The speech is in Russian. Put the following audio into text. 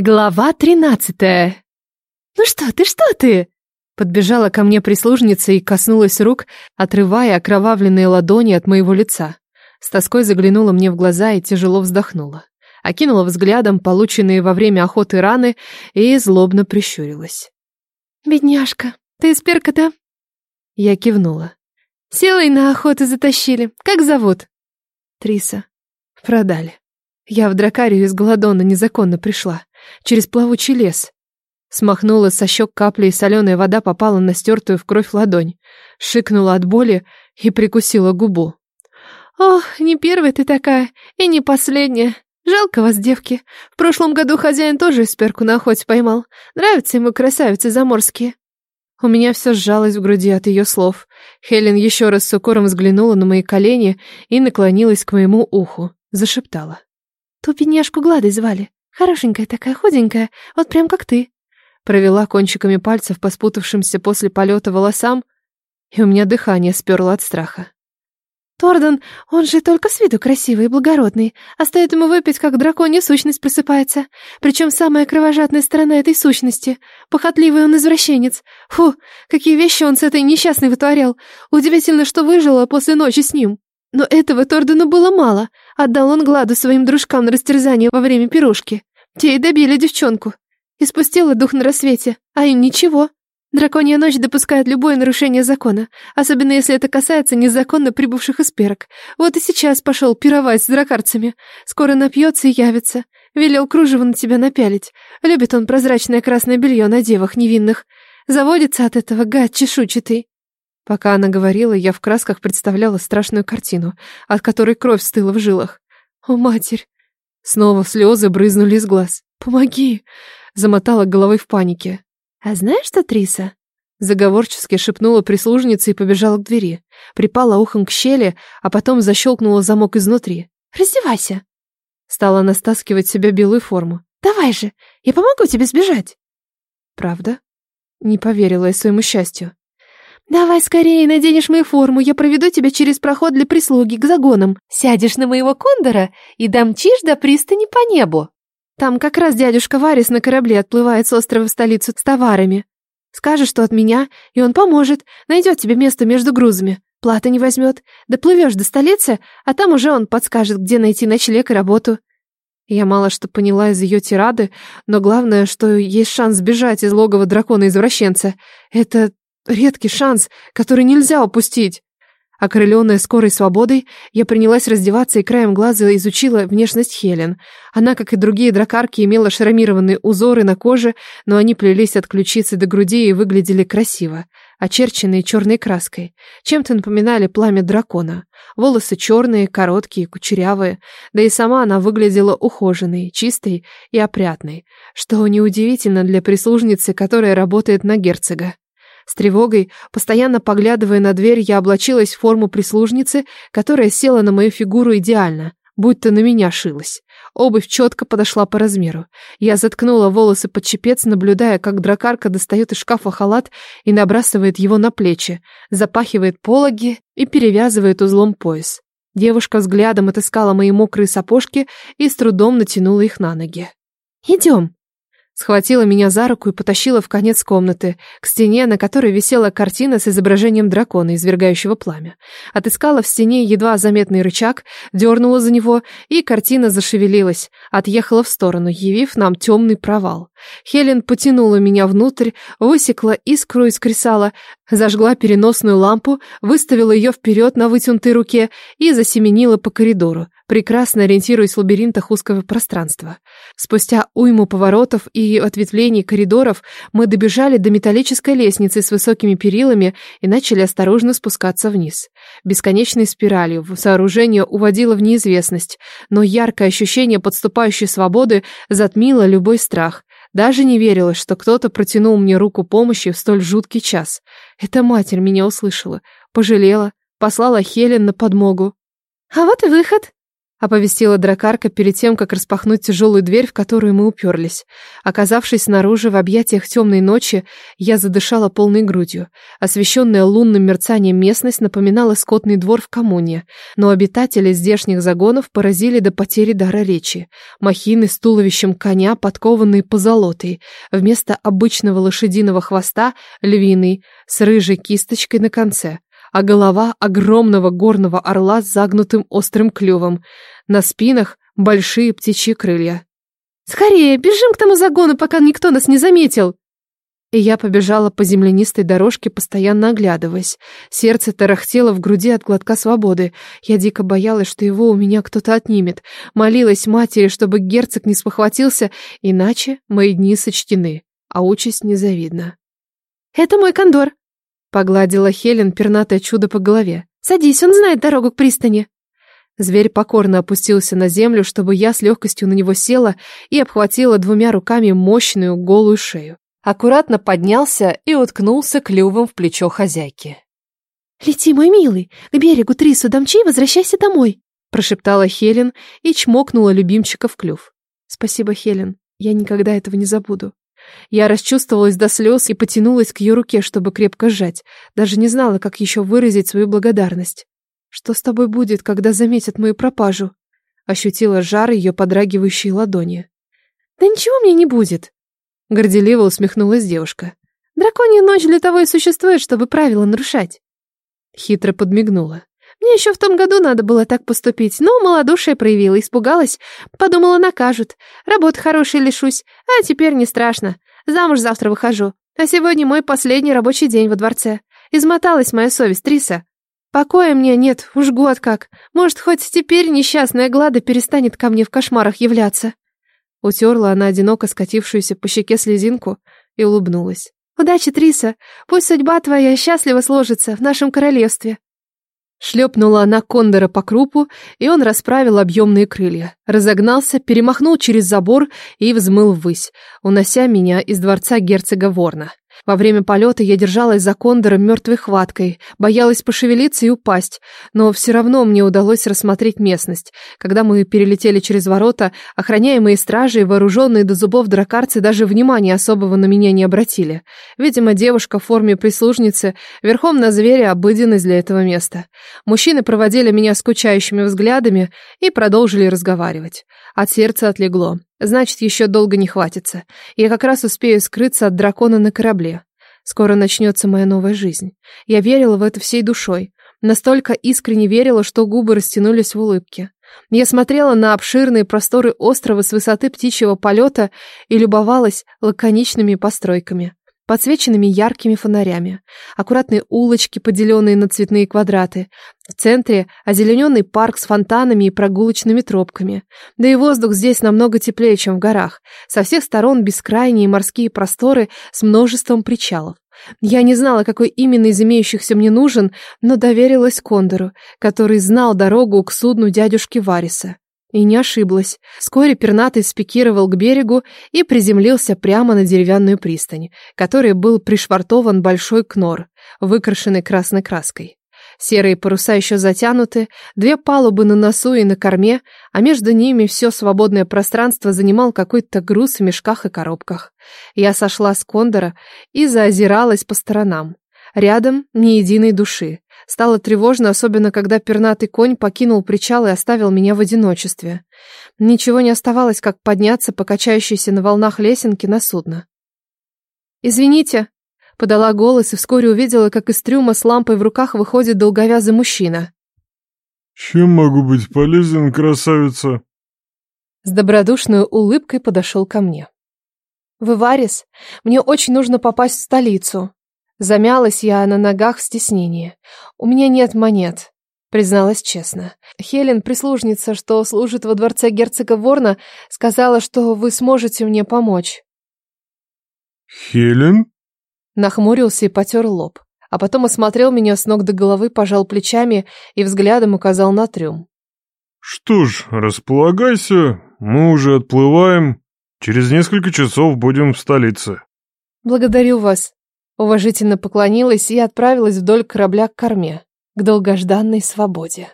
Глава тринадцатая. «Ну что ты, что ты?» Подбежала ко мне прислужница и коснулась рук, отрывая окровавленные ладони от моего лица. С тоской заглянула мне в глаза и тяжело вздохнула. Окинула взглядом полученные во время охоты раны и злобно прищурилась. «Бедняжка, ты из перка-то?» Я кивнула. «Силой на охоту затащили. Как зовут?» «Триса. Продали. Я в Дракарию из Голодона незаконно пришла через плавучий лес. Смахнула со щек капли, и соленая вода попала на стертую в кровь ладонь. Шикнула от боли и прикусила губу. «Ох, не первая ты такая, и не последняя. Жалко вас, девки. В прошлом году хозяин тоже исперку на охоте поймал. Нравятся ему красавицы заморские». У меня все сжалось в груди от ее слов. Хелен еще раз с укором взглянула на мои колени и наклонилась к моему уху. Зашептала. «Ту бедняжку Гладой звали. Хорошенькая такая, худенькая, вот прям как ты. Провела кончиками пальцев по спутавшимся после полета волосам, и у меня дыхание сперло от страха. Тордан, он же только с виду красивый и благородный, а стоит ему выпить, как драконья сущность просыпается. Причем самая кровожадная сторона этой сущности. Похотливый он извращенец. Фу, какие вещи он с этой несчастной вытворял. Удивительно, что выжила после ночи с ним. Но этого Тордану было мало. Отдал он Гладу своим дружкам на растерзание во время пирушки. Те и добили девчонку. Испустила дух на рассвете, а им ничего. Драконья ночь допускает любое нарушение закона, особенно если это касается незаконно прибывших из перок. Вот и сейчас пошел пировать с дракарцами. Скоро напьется и явится. Велел кружево на тебя напялить. Любит он прозрачное красное белье на девах невинных. Заводится от этого гад чешуйчатый. Пока она говорила, я в красках представляла страшную картину, от которой кровь стыла в жилах. О, матерь! Снова слезы брызнули из глаз. «Помоги!» Замотала головой в панике. «А знаешь что, Триса?» Заговорчески шепнула прислужница и побежала к двери. Припала ухом к щели, а потом защелкнула замок изнутри. «Раздевайся!» Стала она стаскивать себе белую форму. «Давай же! Я помогу тебе сбежать!» «Правда?» Не поверила я своему счастью. «Давай скорее наденешь мою форму, я проведу тебя через проход для прислуги к загонам. Сядешь на моего кондора и домчишь до пристани по небу. Там как раз дядюшка Варис на корабле отплывает с острова в столицу с товарами. Скажешь, что от меня, и он поможет, найдет тебе место между грузами. Плата не возьмет. Доплывешь до столицы, а там уже он подскажет, где найти ночлег и работу». Я мало что поняла из ее тирады, но главное, что есть шанс сбежать из логова дракона-извращенца. Это Редкий шанс, который нельзя упустить. Окрыленная скорой свободой, я принялась раздеваться и краем глаза изучила внешность Хелен. Она, как и другие дракарки, имела шрамированные узоры на коже, но они плелись от ключицы до груди и выглядели красиво, очерченные черной краской. Чем-то напоминали пламя дракона. Волосы черные, короткие, кучерявые, да и сама она выглядела ухоженной, чистой и опрятной, что неудивительно для прислужницы, которая работает на герцога. С тревогой, постоянно поглядывая на дверь, я облачилась в форму прислужницы, которая села на мою фигуру идеально, будто на меня шилась. Обувь четко подошла по размеру. Я заткнула волосы под чепец, наблюдая, как дракарка достает из шкафа халат и набрасывает его на плечи, запахивает пологи и перевязывает узлом пояс. Девушка взглядом отыскала мои мокрые сапожки и с трудом натянула их на ноги. «Идем», Схватила меня за руку и потащила в конец комнаты, к стене, на которой висела картина с изображением дракона, извергающего пламя. Отыскала в стене едва заметный рычаг, дернула за него, и картина зашевелилась, отъехала в сторону, явив нам темный провал. Хелен потянула меня внутрь, высекла искру из кресала, зажгла переносную лампу, выставила ее вперед на вытянутой руке и засеменила по коридору, прекрасно ориентируясь в лабиринтах узкого пространства. Спустя уйму поворотов и ответвлений коридоров мы добежали до металлической лестницы с высокими перилами и начали осторожно спускаться вниз. Бесконечной спиралью сооружение уводило в неизвестность, но яркое ощущение подступающей свободы затмило любой страх. Даже не верилось, что кто-то протянул мне руку помощи в столь жуткий час. Эта матерь меня услышала, пожалела, послала Хелен на подмогу. «А вот и выход!» Оповестила дракарка перед тем, как распахнуть тяжелую дверь, в которую мы уперлись. Оказавшись снаружи в объятиях темной ночи, я задышала полной грудью. Освещенная лунным мерцанием местность напоминала скотный двор в коммуне, но обитатели здешних загонов поразили до потери дара речи. Махины с туловищем коня, подкованные позолотой, вместо обычного лошадиного хвоста — львиный, с рыжей кисточкой на конце а голова огромного горного орла с загнутым острым клювом. На спинах большие птичьи крылья. «Скорее, бежим к тому загону, пока никто нас не заметил!» И я побежала по землянистой дорожке, постоянно оглядываясь. Сердце тарахтело в груди от глотка свободы. Я дико боялась, что его у меня кто-то отнимет. Молилась матери, чтобы герцог не спохватился, иначе мои дни сочтены, а участь незавидна. «Это мой кондор», Погладила Хелен пернатое чудо по голове. «Садись, он знает дорогу к пристани». Зверь покорно опустился на землю, чтобы я с легкостью на него села и обхватила двумя руками мощную голую шею. Аккуратно поднялся и уткнулся клювом в плечо хозяйки. «Лети, мой милый, к берегу Трису домчи и возвращайся домой», прошептала Хелен и чмокнула любимчика в клюв. «Спасибо, Хелен, я никогда этого не забуду». Я расчувствовалась до слез и потянулась к ее руке, чтобы крепко сжать. Даже не знала, как еще выразить свою благодарность. «Что с тобой будет, когда заметят мою пропажу?» Ощутила жар ее подрагивающей ладони. «Да ничего мне не будет!» Горделиво усмехнулась девушка. «Драконья ночь для того и существует, чтобы правила нарушать!» Хитро подмигнула. Мне еще в том году надо было так поступить, но малодушие проявила, испугалась. Подумала, накажут. Работы хорошей лишусь, а теперь не страшно. Замуж завтра выхожу. А сегодня мой последний рабочий день во дворце. Измоталась моя совесть, Триса. Покоя мне нет, уж год как. Может, хоть теперь несчастная Глада перестанет ко мне в кошмарах являться. Утерла она одиноко скатившуюся по щеке слезинку и улыбнулась. «Удачи, Триса! Пусть судьба твоя счастливо сложится в нашем королевстве!» Шлепнула она кондора по крупу, и он расправил объемные крылья. Разогнался, перемахнул через забор и взмыл ввысь, унося меня из дворца герцога Ворна. Во время полета я держалась за кондором мертвой хваткой, боялась пошевелиться и упасть, но все равно мне удалось рассмотреть местность. Когда мы перелетели через ворота, охраняемые стражи и вооруженные до зубов дракарцы даже внимания особого на меня не обратили. Видимо, девушка в форме прислужницы верхом на звере обыденность для этого места. Мужчины проводили меня скучающими взглядами и продолжили разговаривать. От сердца отлегло. Значит, еще долго не хватится. Я как раз успею скрыться от дракона на корабле. Скоро начнется моя новая жизнь. Я верила в это всей душой. Настолько искренне верила, что губы растянулись в улыбке. Я смотрела на обширные просторы острова с высоты птичьего полета и любовалась лаконичными постройками подсвеченными яркими фонарями, аккуратные улочки, поделенные на цветные квадраты, в центре озелененный парк с фонтанами и прогулочными тропками. Да и воздух здесь намного теплее, чем в горах. Со всех сторон бескрайние морские просторы с множеством причалов. Я не знала, какой именно из имеющихся мне нужен, но доверилась Кондору, который знал дорогу к судну дядюшки Вариса. И не ошиблась. Вскоре пернатый спикировал к берегу и приземлился прямо на деревянную пристань, которой был пришвартован большой кнор, выкрашенный красной краской. Серые паруса еще затянуты, две палубы на носу и на корме, а между ними все свободное пространство занимал какой-то груз в мешках и коробках. Я сошла с кондора и заозиралась по сторонам. Рядом ни единой души. Стало тревожно, особенно когда пернатый конь покинул причал и оставил меня в одиночестве. Ничего не оставалось, как подняться по качающейся на волнах лесенки на судно. «Извините», — подала голос и вскоре увидела, как из трюма с лампой в руках выходит долговязый мужчина. «Чем могу быть полезен, красавица?» С добродушной улыбкой подошел ко мне. «Вы Варис? Мне очень нужно попасть в столицу. Замялась я на ногах в стеснении. У меня нет монет, призналась честно. Хелен, прислужница, что служит во дворце герцога Ворна, сказала, что вы сможете мне помочь. Хелен? Нахмурился и потер лоб. А потом осмотрел меня с ног до головы, пожал плечами и взглядом указал на трюм. Что ж, располагайся, мы уже отплываем. Через несколько часов будем в столице. Благодарю вас, Уважительно поклонилась и отправилась вдоль корабля к корме, к долгожданной свободе.